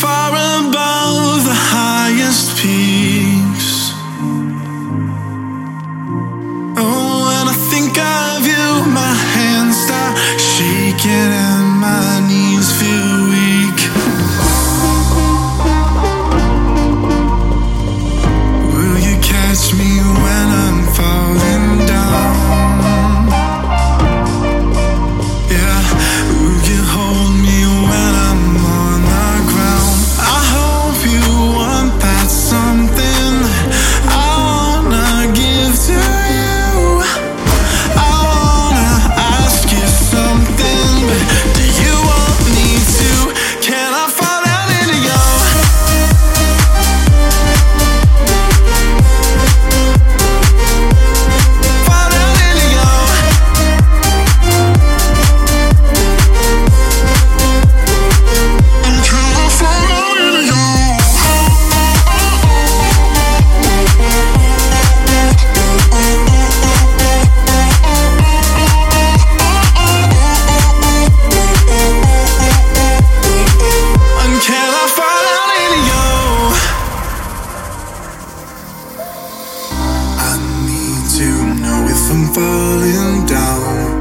far above the highest peaks. Oh, when I think of you, my hands start shaking. to know if I'm falling down.